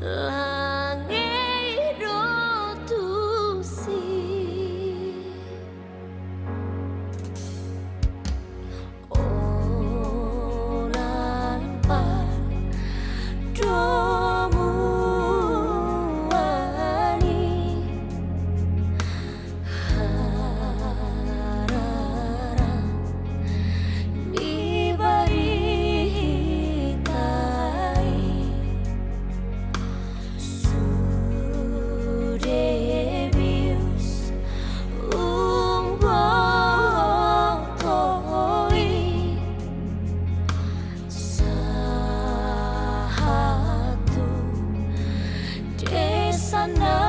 Like I know.